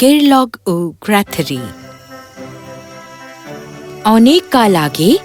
গেরলগ ও গ্র্যাথরি অনেক কাল আগে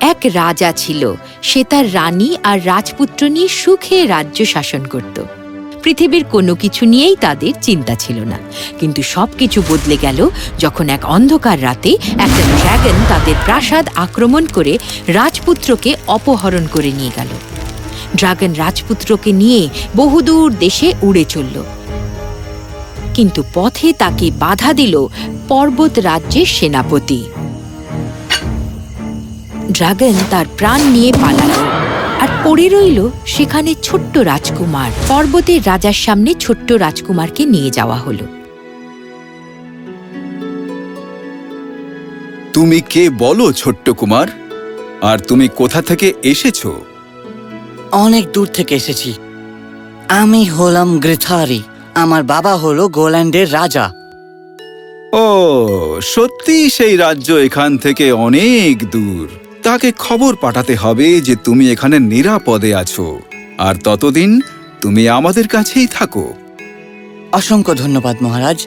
এক রাজা ছিল, সে তার রানী আর রাজপুত্র নিয়ে সুখে রাজ্য শাসন করত। পৃথিবীর কোনো কিছু নিয়েই তাদের চিন্তা ছিল না। কিন্তু সব কিছু বদলে গেল যখন এক অন্ধকার রাতে একটা ড্র্যাগন তাদের প্রাসাদ আক্রমণ করে রাজপুত্রকে অপহরণ করে নিয়ে গেল। ড্রাগন রাজপুত্রকে নিয়ে বহুদূর দেশে উড়ে চলল। কিন্তু পথে তাকে বাধা দিল পর্বত রাজ্যের সেনাপতি। ড্রাগন তার প্রাণ নিয়ে পালালো আর পড়ে রইল সেখানে ছোট্ট রাজকুমার। পর্বতের রাজার সামনে ছোট্ট রাজকুমারকে নিয়ে যাওয়া হলো। তুমি কে বলো ছোট্ট কুমার? আর তুমি কোথা থেকে এসেছ? অনেক দূর থেকে এসেছি। আমি হলাম গ্রেথারি। আমার বাবা হলো গোল্যান্ডের রাজা। ও সত্যি সেই রাজ্য এখান থেকে অনেক দূর। তাকে খবর পাঠাতে হবে যে তুমি এখানে নিরাপদে আছো। আর ততদিন তুমি আমাদের কাছেই থাকো। অসংখ্য ধন্যবাদ মহারাজ।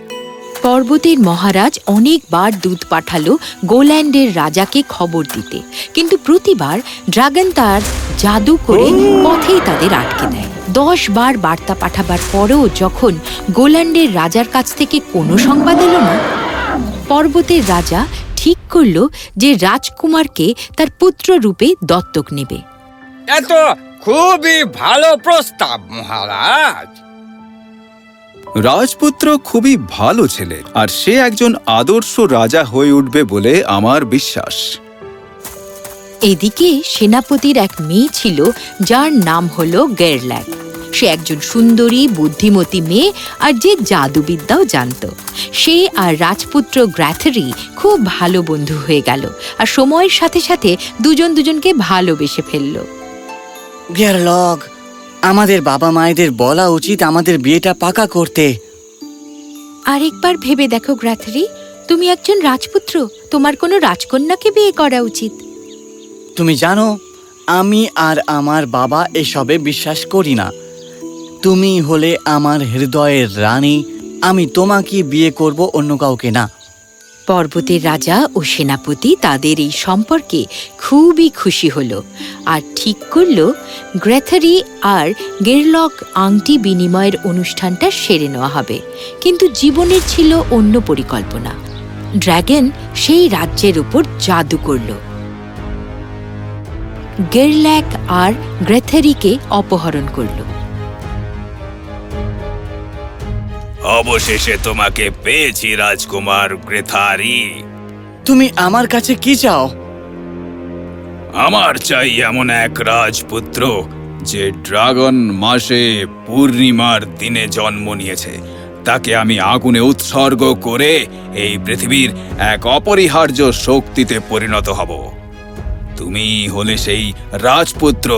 পর্বতের মহারাজ অনেকবার দুধ পাঠালো গোল্যান্ডের রাজাকে খবর দিতে। কিন্তু প্রতিবার ড্রাগন তার জাদু করে পথেই তাদের আটকে দেয়। দশ বার বার্তা পাঠাবার পরেও যখন গোল্যান্ডের রাজার কাছ থেকে কোনো সংবাদ এলো না পর্বতের রাজা ঠিক করল যে রাজকুমারকে তার পুত্র রূপে দত্তক নেবে। এত খুবই ভালো প্রস্তাব মহারাজ। রাজপুত্র খুবই ভালো ছেলে আর সে একজন আদর্শ রাজা হয়ে উঠবে বলে আমার বিশ্বাস। এদিকে সেনাপতির এক মেয়ে ছিল যার নাম হলো গেরল্যাক সে একজন সুন্দরী বুদ্ধিমতী মেয়ে আর যে জাদুবিদ্যাও জানত। সে আর রাজপুত্র গ্র্যাথরি খুব ভালো বন্ধু হয়ে গেল আর সময়ের সাথে সাথে দুজন দুজনকে ভালোবেসে ফেলল। গেরলগ আমাদের বাবা মায়েদের বলা উচিত আমাদের বিয়েটা পাকা করতে। আরেকবার ভেবে দেখো গ্র্যাথরি তুমি একজন রাজপুত্র তোমার কোনো রাজকন্যাকে বিয়ে করা উচিত। তুমি জানো, আমি আর আমার বাবা এসবে বিশ্বাস করি না। তুমি হলে আমার হৃদয়ের রানী, আমি তোমাকে বিয়ে করব অন্য কাউকে না। পর্বতের রাজা ও সেনাপতি তাদের এই সম্পর্কে খুবই খুশি হলো আর ঠিক করল গ্রেথারি আর গেরলক আংটি বিনিময়ের অনুষ্ঠানটা সেরে নেওয়া হবে। কিন্তু জীবনের ছিল অন্য পরিকল্পনা। ড্র্যাগন সেই রাজ্যের উপর জাদু করল। গেরল্যাক আর গ্রেথারিকে অপহরণ করল। অবশেষে তোমাকে পেয়েছি রাজকুমার গ্রেথারি। তুমি আমার কাছে কি চাও? আমার চাই এমন এক রাজপুত্র যে ড্রাগন মাসে পূর্ণিমার দিনে জন্ম নিয়েছে। তাকে আমি আগুনে উৎসর্গ করে এই পৃথিবীর এক অপরিহার্য শক্তিতে পরিণত হব। তুমি হলে সেই রাজপুত্র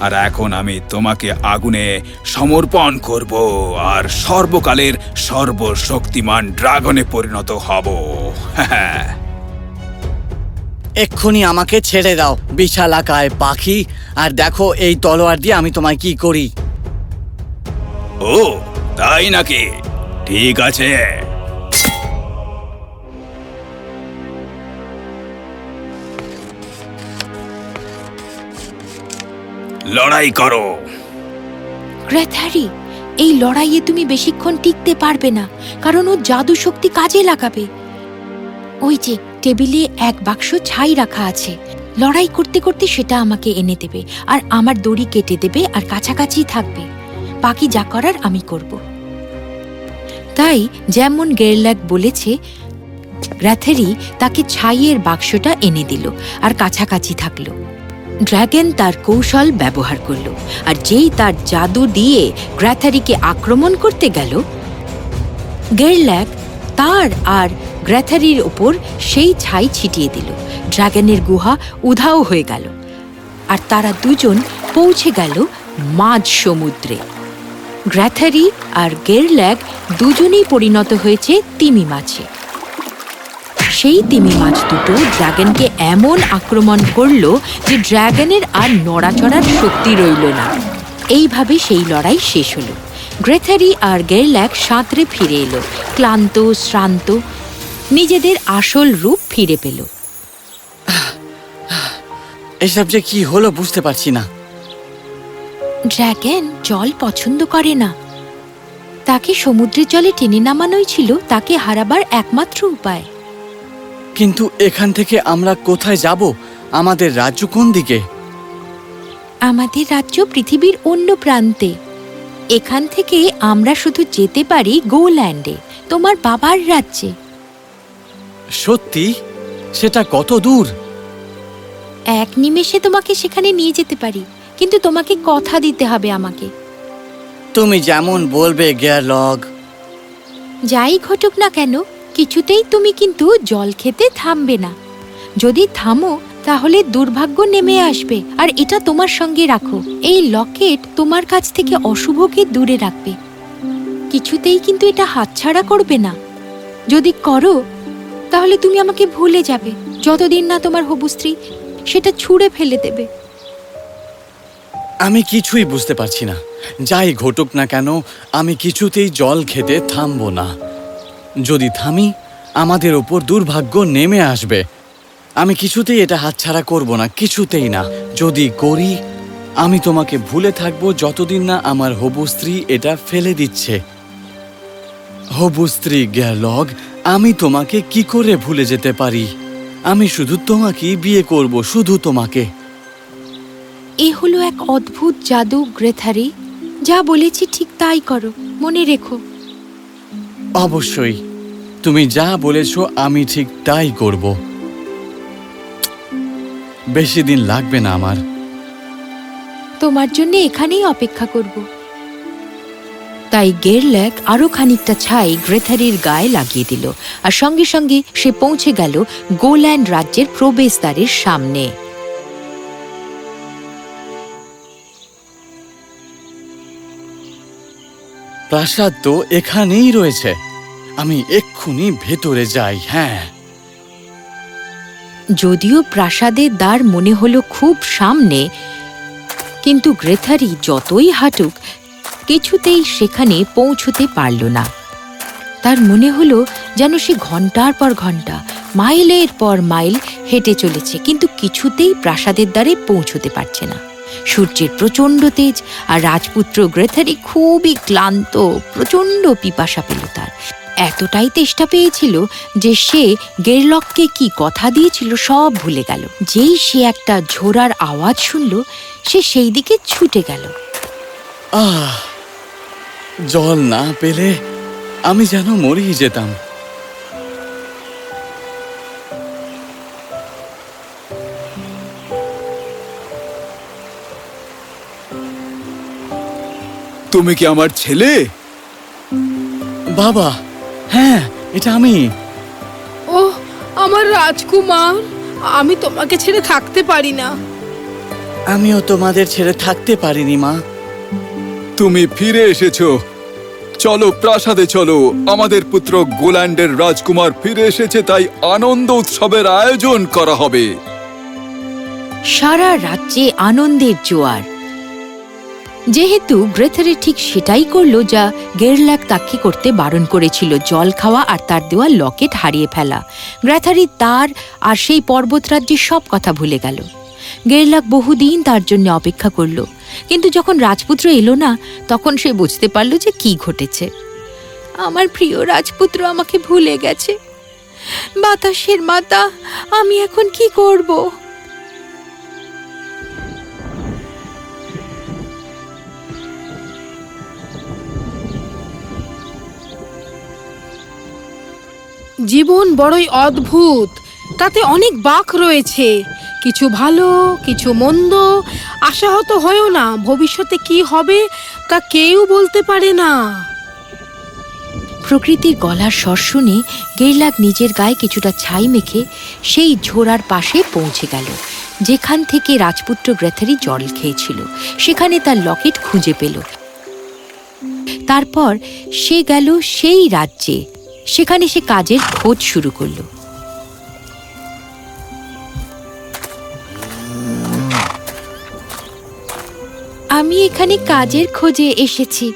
আর এখন আমি তোমাকে আগুনে সমর্পণ করব আর সর্বকালের সর্বশক্তিমান ড্রাগনে পরিণত হব। হ্যাঁ এক্ষুনি আমাকে ছেড়ে দাও বিশালাকায় পাখি। আর দেখো এই তলোয়ার দিয়ে আমি তোমায় কি করি? ও তাই নাকি? ঠিক আছে। লড়াই করো। গ্রেথারি, এই লড়াইয়ে তুমি বেশিক্ষণ টিকতে পারবে না, কারণ ও জাদু শক্তি কাজে লাগাবে। ওই যে, টেবিলে এক বাক্স ছাই রাখা আছে। লড়াই করতে করতে সেটা আমাকে এনে দেবে, আর আমার দড়ি কেটে দেবে, আর কাছাকাছি থাকবে। বাকি যা করার আমি করব। তাই যেমন গেরল্যাক বলেছে গ্র্যাথেরি তাকে ছাইয়ের বাক্সটা এনে দিল, আর কাছাকাছি থাকল। ড্র্যাগন তার কৌশল ব্যবহার করল, আর যেই তার জাদু দিয়ে গ্র্যাথারিকে আক্রমণ করতে গেল, গেরল্যাক তার আর গ্র্যাথারির ওপর সেই ছাই ছিটিয়ে দিল। ড্র্যাগনের গুহা উধাও হয়ে গেল, আর তারা দুজন পৌঁছে গেল মাঝ সমুদ্রে। গ্র্যাথারি আর গেরল্যাক দুজনেই পরিণত হয়েছে তিমি মাছে। সেই তিমি মাছ দুটো ড্রাগনকে এমন আক্রমণ করল যে ড্রাগনের আর নড়াচড়ার শক্তি রইল না। এইভাবে সেই লড়াই শেষ হলো। গ্রেথারি আর গেরল্যাক সাঁতরে ফিরে এলো ক্লান্ত শ্রান্ত নিজেদের আসল রূপ ফিরে পেল। এসব যে কি হলো বুঝতে পারছি না। ড্র্যাগন জল পছন্দ করে না। তাকে সমুদ্রের জলে টেনে নামানোই ছিল তাকে হারাবার একমাত্র উপায়। কিন্তু এখান থেকে আমরা কোথায় যাব? আমাদের রাজ্য কোন দিকে? আমাদের রাজ্য পৃথিবীর অন্য প্রান্তে। এখান থেকে আমরা শুধু যেতে পারি গোল্যান্ডে তোমার বাবার রাজ্যে। সত্যি? সেটা কত দূর? এক নিমেষে তোমাকে সেখানে নিয়ে যেতে পারি কিন্তু তোমাকে কথা দিতে হবে আমাকে। তুমি যেমন বলবে গেয়ারলগ। যাই ঘটুক না কেন কিছুতেই তুমি কিন্তু জল খেতে থামবে না। যদি থামো, তাহলে দুর্ভাগ্য নেমে আসবে, আর এটা তোমার সঙ্গে রাখো। এই লকেট তোমার কাছ থেকে অশুভকে দূরে রাখবে। কিছুতেই কিন্তু এটা হাতছাড়া করবে না। যদি করো, তাহলে তুমি আমাকে ভুলে যাবে। যতদিন না তোমার হবু স্ত্রী, সেটা ছুঁড়ে ফেলে দেবে। আমি কিছুই বুঝতে পারছি না। যাই ঘটুক না কেন, আমি কিছুতেই জল খেতে থামবো না। যদি থামি আমাদের ওপর দুর্ভাগ্য নেমে আসবে। আমি কিছুতেই এটা হাতছাড়া করব না কিছুতেই না। যদি করি আমি তোমাকে ভুলে থাকব যতদিন না আমার হবু স্ত্রী এটা ফেলে দিচ্ছে। হবু স্ত্রী গ্যালগ আমি তোমাকে কি করে ভুলে যেতে পারি? আমি শুধু তোমাকেই বিয়ে করব শুধু তোমাকে। এ হলো এক অদ্ভুত জাদু গ্রেথারি। যা বলেছি ঠিক তাই করো মনে রেখো। অবশ্যই। তুমি যা বলেছ আমি ঠিক তাই করব। বেশি দিন লাগবে না আমার। তোমার জন্য এখানেই অপেক্ষা করব। তাই গেরল্যাক আরও খানিকটা ছাই গ্রেথারির গায়ে লাগিয়ে দিল আর সঙ্গে সঙ্গে সে পৌঁছে গেল গোল্যান্ড রাজ্যের প্রবেশদ্বারের সামনে। প্রাসাদ তো এখানেই রয়েছে। আমি এক্ষুনি ভেতরে যাই হ্যাঁ। যদিও প্রাসাদের দ্বার মনে হলো খুব সামনে, কিন্তু গ্রেথারি যতই হাঁটুক, কিছুতেই সেখানে পৌঁছতে পারল না। তার মনে হলো যেন সে ঘণ্টার পর ঘণ্টা, মাইলের পর মাইল হেঁটে চলেছে, কিন্তু কিছুতেই প্রাসাদের দ্বারে পৌঁছতে পারছে না। সূর্যের প্রচণ্ড তেজ আর রাজপুত্র গ্রেথারি খুবই ক্লান্ত, প্রচণ্ড পিপাসা পেল তার। এতটাই তেষ্টা পেয়েছিল যে সে গেরলককে কি কথা দিয়েছিল সব ভুলে গেল। যেই সে একটা ঝোড়ার আওয়াজ শুনল সে সেই দিকে ছুটে গেল। আহ জল না পেলে আমি যেন মরেই যেতাম। তুমি কি আমার ছেলে? বাবা হ্যাঁ এটা আমি। ও আমার রাজকুমার আমি তোমাকে ছেড়ে থাকতে পারি না। আমিও তোমাদের ছেড়ে থাকতে পারিনি মা। তুমি ফিরে এসেছ। চলো প্রাসাদে চলো। আমাদের পুত্র গোল্যান্ডের রাজকুমার ফিরে এসেছে তাই আনন্দ উৎসবের আয়োজন করা হবে। সারা রাজ্যে আনন্দের জোয়ার। যেহেতু গ্রেথারি ঠিক সেটাই করল যা গেরলাক তাকে করতে বারণ করেছিল, জল খাওয়া আর তার দেওয়া লকেট হারিয়ে ফেলা। গ্রেথারি তার আর সেই পর্বতরাজ্যের সব কথা ভুলে গেল। গেরলাক বহুদিন তার জন্য অপেক্ষা করল, কিন্তু যখন রাজপুত্র এলো না, তখন সে বুঝতে পারল যে কি ঘটেছে। আমার প্রিয় রাজপুত্র আমাকে ভুলে গেছে। বাতাসের মাতা, আমি এখন কি করব? জীবন বড়ই অদ্ভুত। তাতে অনেক বাঁক রয়েছে। কিছু ভালো, কিছু মন্দ। আশাহত হয়েও না ভবিষ্যতে কি হবে তা কেউ বলতে পারে না। প্রকৃতির গলার স্বর শুনে গেরলাক নিজের গায়ে কিছুটা ছাই মেখে সেই ঝোড়ার পাশে পৌঁছে গেল, যেখান থেকে রাজপুত্র গ্রেথারি জল খেয়েছিল। সেখানে তার লকেট খুঁজে পেল। তারপর সে গেল সেই রাজ্যে। সেখানে সে কাজের খোঁজ শুরু করল। আমি এখানে কাজের খোঁজে এসেছি।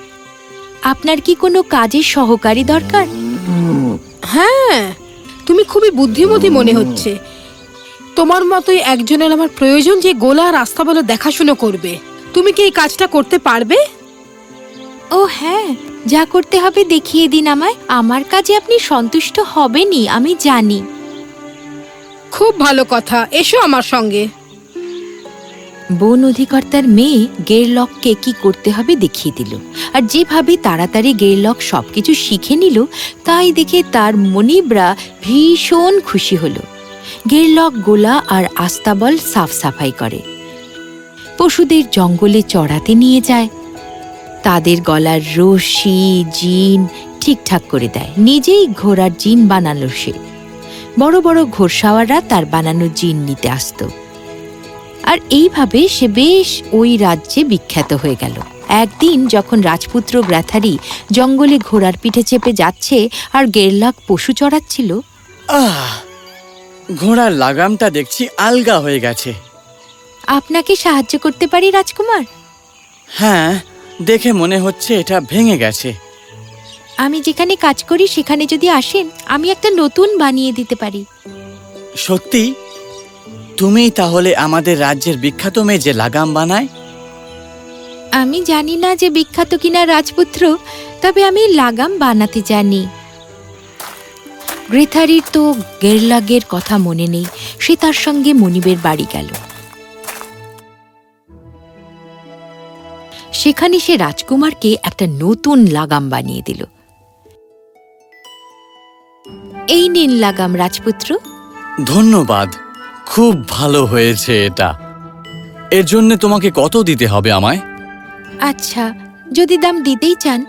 আপনার কি কোনো কাজের সহকারী দরকার? হ্যাঁ তুমি খুবই বুদ্ধিমতী মনে হচ্ছে। তোমার মতোই একজনের আমার প্রয়োজন যে গোলা রাস্তা বলে দেখাশুনো করবে। তুমি কি এই কাজটা করতে পারবে? ও হ্যাঁ যা করতে হবে দেখিয়ে দিন আমায়। আমার কাজে আপনি সন্তুষ্ট হবেনই আমি জানি। খুব ভালো কথা এসো আমার সঙ্গে। বন অধিকর্তার মেয়ে গেরলককে কি করতে হবে দেখিয়ে দিল। আর যেভাবে তাড়াতাড়ি গেরলক সবকিছু শিখে নিল তাই দেখে তার মনিবরা ভীষণ খুশি হলো। গেরলক গোলা আর আস্তাবল সাফ সাফাই করে। পশুদের জঙ্গলে চড়াতে নিয়ে যায়। তাদের গলার রশি জিন ঠিকঠাক করে দেয়। নিজেই ঘোড়ার জিন বানালো সে। বড় বড় ঘোড়সাওয়াররা তার বানানো জিন নিতে আসতো। আর এইভাবে সে বেশ ওই রাজ্যে বিখ্যাত হয়ে গেল। একদিন যখন রাজপুত্র গ্রাথারি জঙ্গলে ঘোড়ার পিঠে চেপে যাচ্ছে আর গেরলাক পশু চড়াচ্ছিল আহ ঘোড়ার লাগামটা দেখছি আলগা হয়ে গেছে। আপনাকে সাহায্য করতে পারি রাজকুমার? হ্যাঁ দেখে মনে হচ্ছে এটা ভেঙে গেছে। আমি যেখানে কাজ করি সেখানে যদি আসেন আমি একটা নতুন বানিয়ে দিতে পারি। সত্যি? তুমি তাহলে আমাদের রাজ্যের বিখ্যাত মেয়ে যে লাগাম বানায়? আমি জানি না যে বিখ্যাত কিনা রাজপুত্র তবে আমি লাগাম বানাতে জানি। গ্রেথারির তো গেরলাগের কথা মনে নেই সে তার সঙ্গে মনিবের বাড়ি গেল। সেখানে সে রাজকুমারকে একটা নতুন লাগাম বানিয়ে দিল। এই নিন লাগাম রাজপুত্র। ধন্যবাদ। খুব ভালো হয়েছে এটা। এর জন্য তোমাকে কত দিতে হবে আমায়? আচ্ছা যদি দাম দিতেই চান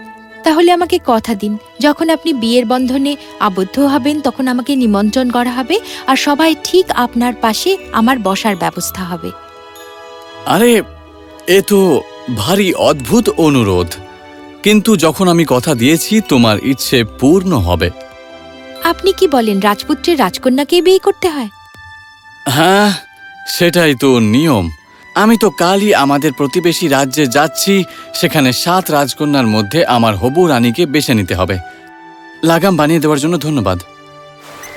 তাহলে আমাকে কথা দিন। যখন আপনি বিয়ের বন্ধনে আবদ্ধ হবেন তখন আমাকে নিমন্ত্রণ করা হবে আর সবাই ঠিক আপনার পাশে আমার বসার ব্যবস্থা হবে। আরে এ তো ভারী অদ্ভুত অনুরোধ। কিন্তু যখন আমি কথা দিয়েছি তোমার ইচ্ছে পূর্ণ হবে। আপনি কি বলেন রাজপুত্রের রাজকন্যাকে বিয়ে করতে হয়? হ্যাঁ সেটাই তো নিয়ম। আমি তো কালই আমাদের প্রতিবেশী রাজ্যে যাচ্ছি সেখানে সাত রাজকন্যার মধ্যে আমার হবু রানীকে বেছে নিতে হবে। লাগাম বানিয়ে দেওয়ার জন্য ধন্যবাদ।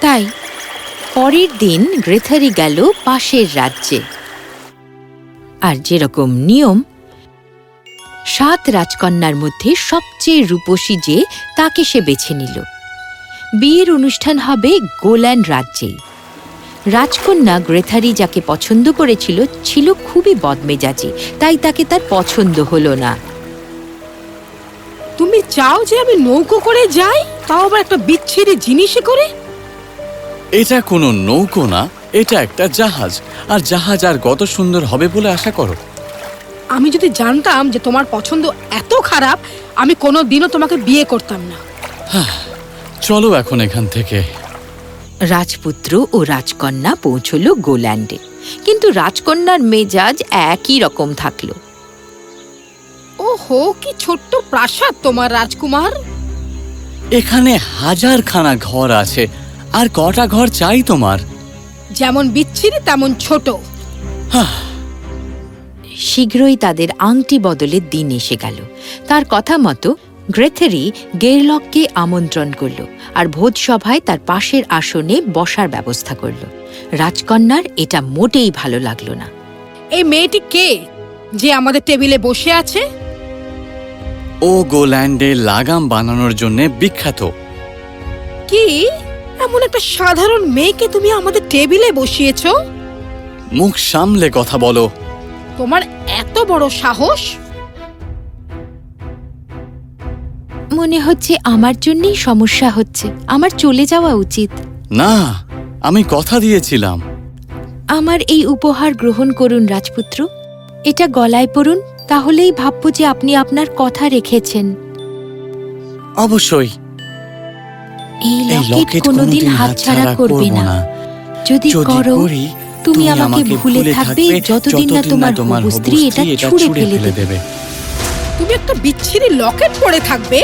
তাই পরের দিন গ্রেথারি গেল পাশের রাজ্যে। আর যেরকম নিয়ম সাত রাজকন্যার মধ্যে সবচেয়ে রূপসী যে তাকে সে বেছে নিল। বিয়ের অনুষ্ঠান হবে গোল্যান্ড রাজ্যে। রাজকন্যা গ্রেথারি যাকে পছন্দ করেছিল ছিল খুবই বদমেজাজি তাই তাকে তার পছন্দ হলো না। তুমি চাও যে আমি নৌকো করে যাই? তাও আবার একটা বিচ্ছিরি জিনিসে করে? এটা কোনো নৌকো না এটা একটা জাহাজ। আর জাহাজ আর কত সুন্দর হবে বলে আশা করো? আমি যদি জানতাম যে তোমার পছন্দ এত খারাপ আমি কোনো দিনও তোমাকে বিয়ে করতাম না। চলো এখন এখান থেকে। রাজপুত্র ও রাজকন্যা পৌঁছল গোল্যান্ডে। কিন্তু রাজকন্যার মেজাজ একই রকম থাকল। ওহো কি ছোট্ট প্রাসাদ তোমার রাজকুমার। এখানে হাজারখানা ঘর আছে আর কটা ঘর চাই তোমার? যেমন বিচ্ছিরি তেমন ছোট। শীঘ্রই তাদের আংটি বদলের দিন এসে গেল। তার কথা মতো গ্রেথেরি গেরলককে আমন্ত্রণ করল আর ভোজসভায় তার পাশের আসনে বসার ব্যবস্থা করল। রাজকন্যার এটা মোটেই ভালো লাগল না। এই মেয়েটি কে যে আমাদের টেবিলে বসে আছে? ও গোল্যান্ডে লাগাম বানানোর জন্য বিখ্যাত। কি? এমন একটা সাধারণ মেয়েকে তুমি আমাদের টেবিলে বসিয়েছ? মুখ সামলে কথা বলো। তোমার এত বড় সাহস? মনে হচ্ছে আমার জন্যই সমস্যা হচ্ছে। আমার চলে যাওয়া উচিত। না আমি কথা দিয়েছিলাম। আমার এই উপহার গ্রহণ করুন রাজপুত্র। এটা গলায় পড়ুন তাহলেই ভাববো যে আপনি আপনার কথা রেখেছেন। অবশ্যই। এই লকেট কোনোদিন হাতছাড়া করবে না। যদি করি তুমি আমাকে ভুলে থাকবে যতদিন না তোমার হবু স্ত্রী এটা ছুঁড়ে ফেলে দেবে। তুমি একটা বিচ্ছিরি লকেট পরে থাকবে?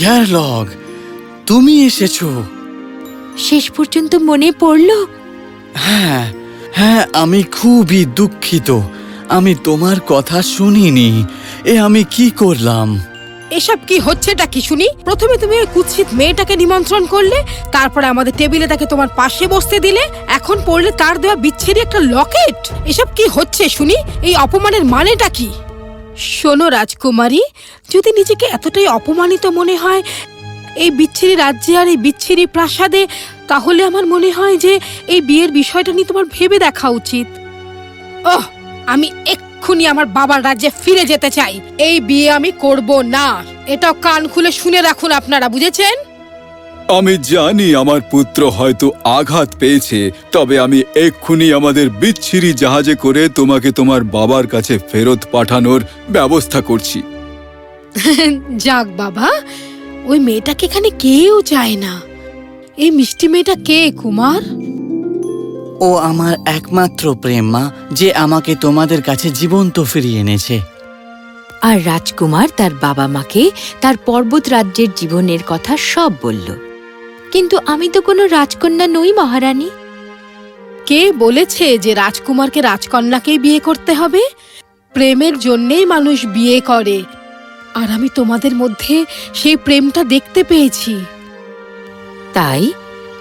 গ্যারলগ তুমি এসেছ। শেষ পর্যন্ত মনে পড়ল? হ্যাঁ হ্যাঁ আমি খুবই দুঃখিত। আমি তোমার কথা শুনিনি। এ আমি কি করলাম? এসব কি হচ্ছেটা কি শুনি? প্রথমে তুমি ওই কুৎসিত মেয়েটাকে নিমন্ত্রণ করলে তারপরে আমাদের টেবিলে তাকে তোমার পাশে বসতে দিলে এখন পড়লে তার দেওয়া বিচ্ছিরি একটা লকেট। এসব কি হচ্ছে শুনি? এই অপমানের মানেটা কি? শোনো রাজকুমারী যদি নিজেকে এতটাই অপমানিত মনে হয় এই বিচ্ছিরি রাজ্যে আর এই বিচ্ছিরি প্রাসাদে তাহলে আমার মনে হয় যে এই বিয়ের বিষয়টা নিয়ে তোমার ভেবে দেখা উচিত। ওহ আমি এক্ষুনি আমার বাবার রাজ্যে ফিরে যেতে চাই। এই বিয়ে আমি করব না। এটা কান খুলে শুনে রাখুন আপনারা বুঝেছেন? আমি জানি আমার পুত্র হয়তো আঘাত পেয়েছে তবে আমি এক্ষুনি আমাদের বিচ্ছিরি জাহাজে করে তোমাকে তোমার বাবার কাছে ফেরত পাঠানোর ব্যবস্থা করছি। যাক বাবা ওই মেয়েটাকে এখানে কেউ চায় না। এই মিষ্টি মেয়েটা কে কুমার? ও আমার একমাত্র প্রেম মা যে আমাকে তোমাদের কাছে জীবন্ত ফিরিয়ে এনেছে। আর রাজকুমার তার বাবা মাকে তার পর্বত রাজ্যের জীবনের কথা সব বলল। কিন্তু আমি তো কোনো রাজকন্যা নই মহারানী। কে বলেছে যে রাজকুমারকে রাজকন্যাকেই বিয়ে করতে হবে? প্রেমের জন্যেই মানুষ বিয়ে করে আর আমি তোমাদের মধ্যে সেই প্রেমটা দেখতে পেয়েছি। তাই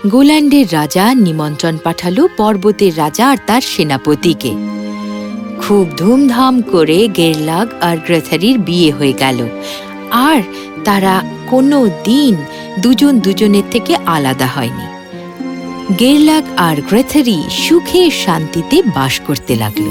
গোল্যান্ডের রাজা নিমন্ত্রণ পাঠালো পর্বতের রাজা আর তার সেনাপতিকে। খুব ধুমধাম করে গেরলাগ আর গ্রেথারির বিয়ে হয়ে গেল। আর তারা কোনো দিন দুজন দুজনের থেকে আলাদা হয়নি। গেরলাগ আর গ্রেথারি সুখে শান্তিতে বাস করতে লাগল।